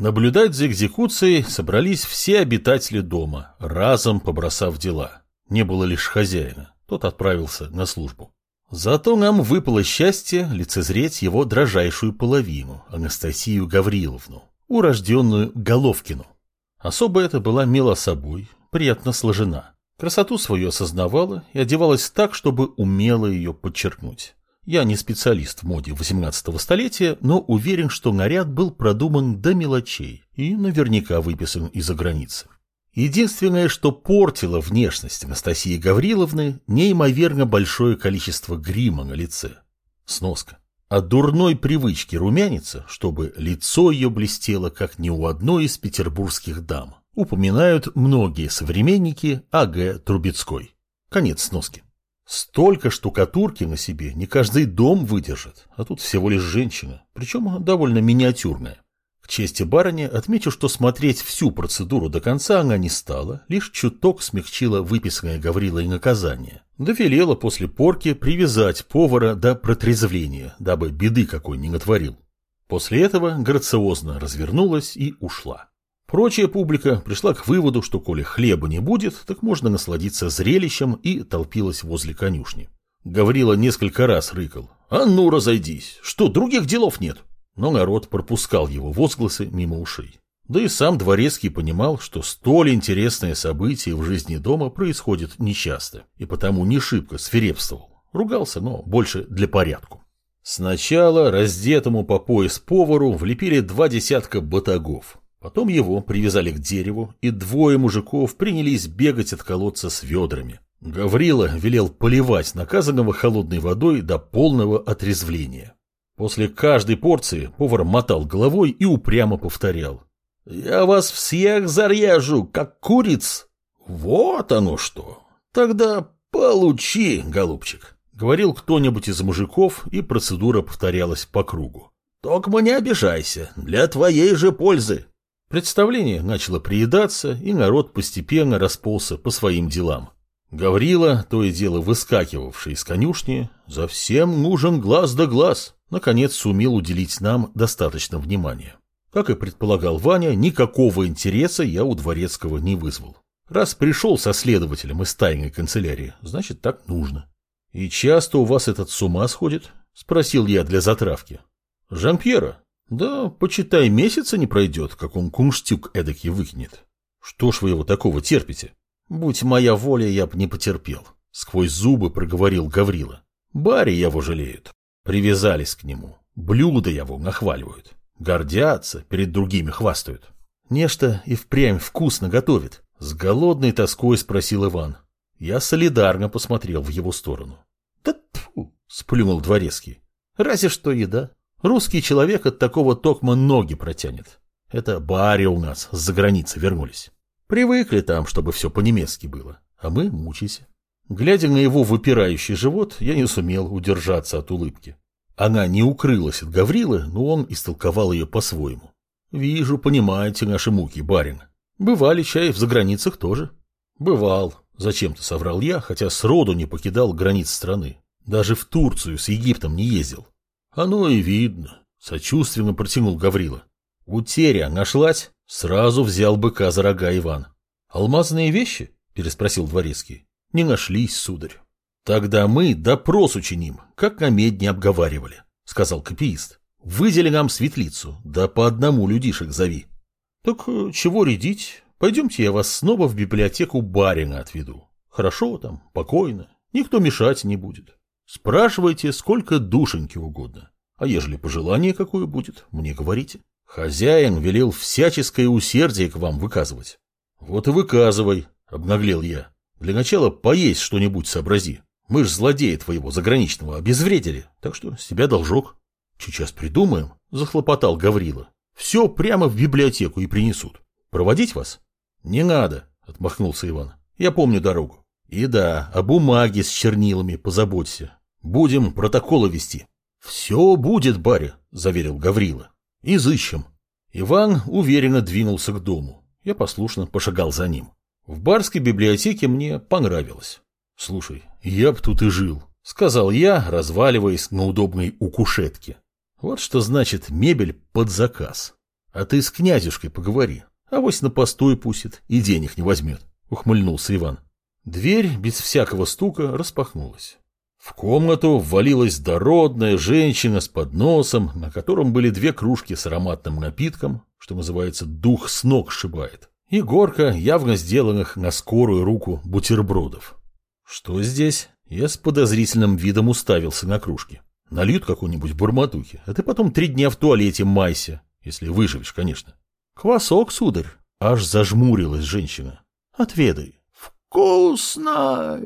Наблюдать за экзекуцией собрались все обитатели дома, разом побросав дела. Не было лишь хозяина, тот отправился на службу. Зато нам выпало счастье лицезреть его дрожайшую половину, Анастасию Гавриловну, урожденную Головкину. Особо это была мила собой, приятно сложена. Красоту свою осознавала и одевалась так, чтобы умело ее подчеркнуть. Я не специалист в моде 18-го столетия, но уверен, что наряд был продуман до мелочей и наверняка выписан из-за границы. Единственное, что портило внешность Анастасии Гавриловны, неимоверно большое количество грима на лице. Сноска. От дурной привычки румяниться, чтобы лицо ее блестело, как ни у одной из петербургских дам, упоминают многие современники А.Г. Трубецкой. Конец сноски. Столько штукатурки на себе не каждый дом выдержит, а тут всего лишь женщина, причем довольно миниатюрная чести барыни отмечу, что смотреть всю процедуру до конца она не стала, лишь чуток смягчила выписанное Гаврилой наказание. Довелела после порки привязать повара до протрезвления, дабы беды какой не натворил. После этого грациозно развернулась и ушла. Прочая публика пришла к выводу, что коли хлеба не будет, так можно насладиться зрелищем и толпилась возле конюшни. Гаврила несколько раз рыкал. «А ну, разойдись! Что, других делов нет?» но народ пропускал его возгласы мимо ушей. Да и сам Дворецкий понимал, что столь интересное событие в жизни дома происходит нечасто, и потому не шибко свирепствовал. Ругался, но больше для порядку. Сначала раздетому по пояс повару влепили два десятка батагов. Потом его привязали к дереву, и двое мужиков принялись бегать от колодца с ведрами. Гаврила велел поливать наказанного холодной водой до полного отрезвления. После каждой порции повар мотал головой и упрямо повторял. «Я вас всех зарежу, как куриц!» «Вот оно что! Тогда получи, голубчик!» Говорил кто-нибудь из мужиков, и процедура повторялась по кругу. «Только не обижайся, для твоей же пользы!» Представление начало приедаться, и народ постепенно расползся по своим делам. Гаврила, то и дело выскакивавший из конюшни, за всем нужен глаз да глаз наконец сумел уделить нам достаточно внимания. Как и предполагал Ваня, никакого интереса я у Дворецкого не вызвал. Раз пришел со следователем из тайной канцелярии, значит так нужно. И часто у вас этот с ума сходит? Спросил я для затравки. Жампьера? Да, почитай, месяца не пройдет, как он кунштюк эдакий выкинет. Что ж вы его такого терпите? Будь моя воля, я б не потерпел. Сквозь зубы проговорил Гаврила. Барри его жалеют. Привязались к нему. Блюда его нахваливают. Гордятся, перед другими хвастают. Нечто и впрямь вкусно готовит. С голодной тоской спросил Иван. Я солидарно посмотрел в его сторону. Да тьфу, сплюнул дворецкий. Разве что еда. Русский человек от такого токма ноги протянет. Это бари у нас с-за границы вернулись. Привыкли там, чтобы все по-немецки было. А мы мучайся. Глядя на его выпирающий живот, я не сумел удержаться от улыбки. Она не укрылась от Гаврилы, но он истолковал ее по-своему. «Вижу, понимаете наши муки, барин. Бывали чай в заграницах тоже». «Бывал», — зачем-то соврал я, хотя сроду не покидал границ страны. Даже в Турцию с Египтом не ездил. «Оно и видно», — сочувственно протянул Гаврила. «Утеря нашлась?» — сразу взял быка за рога Иван. «Алмазные вещи?» — переспросил дворецкий. Не нашлись, сударь. Тогда мы допрос учиним, как на медне обговаривали, сказал копиист. Выдели нам светлицу, да по одному людишек зови. Так э, чего рядить? Пойдемте я вас снова в библиотеку барина отведу. Хорошо там, покойно, никто мешать не будет. Спрашивайте, сколько душеньки угодно. А ежели пожелание какое будет, мне говорите. Хозяин велел всяческое усердие к вам выказывать. Вот и выказывай, обнаглел я. Для начала поесть что-нибудь сообрази. Мы ж злодея твоего заграничного обезвредили, так что с тебя должок. Сейчас придумаем, захлопотал Гаврила. Все прямо в библиотеку и принесут. Проводить вас? Не надо, отмахнулся Иван. Я помню дорогу. И да, о бумаге с чернилами позаботься. Будем протоколы вести. Все будет, баря, заверил Гаврила. Изыщем. Иван уверенно двинулся к дому. Я послушно пошагал за ним. В барской библиотеке мне понравилось. Слушай, я б тут и жил, сказал я, разваливаясь на удобной укушетке. Вот что значит мебель под заказ. А ты с князюшкой поговори. Авось на постой пустит и денег не возьмет, ухмыльнулся Иван. Дверь без всякого стука распахнулась. В комнату ввалилась дородная женщина с подносом, на котором были две кружки с ароматным напитком, что называется «дух с ног сшибает», и горка явно сделанных на скорую руку бутербродов. Что здесь? Я с подозрительным видом уставился на кружки. Нальют какую-нибудь бурматухи, а ты потом три дня в туалете майся, если выживешь, конечно. Квасок, сударь. Аж зажмурилась женщина. Отведай. Вкусно!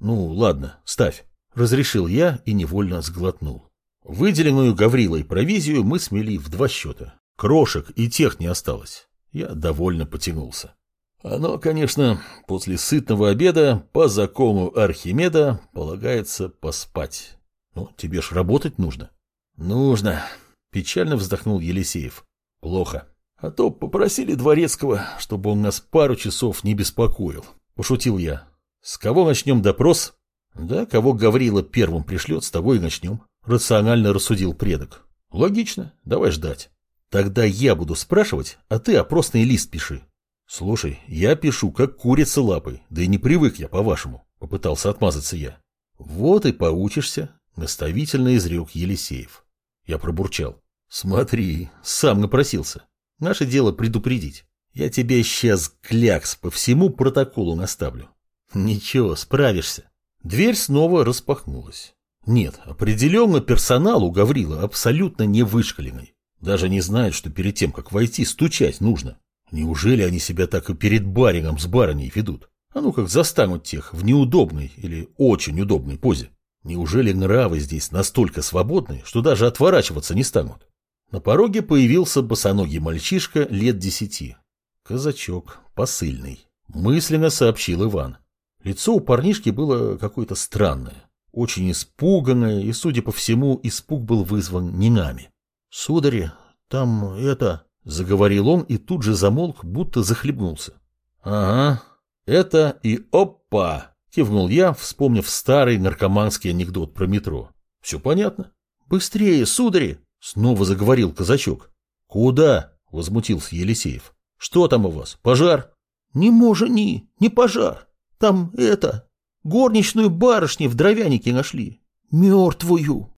Ну, ладно, ставь. Разрешил я и невольно сглотнул. Выделенную Гаврилой провизию мы смели в два счета. Крошек и тех не осталось. Я довольно потянулся. Оно, конечно, после сытного обеда по закону Архимеда полагается поспать. Ну, тебе ж работать нужно. Нужно. Печально вздохнул Елисеев. Плохо. А то попросили Дворецкого, чтобы он нас пару часов не беспокоил. Пошутил я. С кого начнем допрос? Да, кого Гаврила первым пришлет, с того и начнем. Рационально рассудил предок. Логично, давай ждать. Тогда я буду спрашивать, а ты опросный лист пиши. Слушай, я пишу, как курица лапой, да и не привык я, по-вашему, попытался отмазаться я. Вот и поучишься, наставительно изрек Елисеев. Я пробурчал. Смотри, сам напросился. Наше дело предупредить. Я тебе сейчас клякс по всему протоколу наставлю. Ничего, справишься. Дверь снова распахнулась. Нет, определенно персонал у Гаврила абсолютно не вышкаленный. Даже не знает, что перед тем, как войти, стучать нужно. Неужели они себя так и перед барином с барыней ведут? А ну как застанут тех в неудобной или очень удобной позе? Неужели нравы здесь настолько свободны, что даже отворачиваться не станут? На пороге появился босоногий мальчишка лет десяти. Казачок, посыльный. Мысленно сообщил Иван. Лицо у парнишки было какое-то странное, очень испуганное, и, судя по всему, испуг был вызван не нами. — Судари, там это... — заговорил он и тут же замолк, будто захлебнулся. — Ага, это и опа! — кивнул я, вспомнив старый наркоманский анекдот про метро. — Все понятно? — Быстрее, судари! — снова заговорил казачок. — Куда? — возмутился Елисеев. — Что там у вас, пожар? — Не може ни, не пожар. Там это... Горничную барышни в дровянике нашли. Мертвую.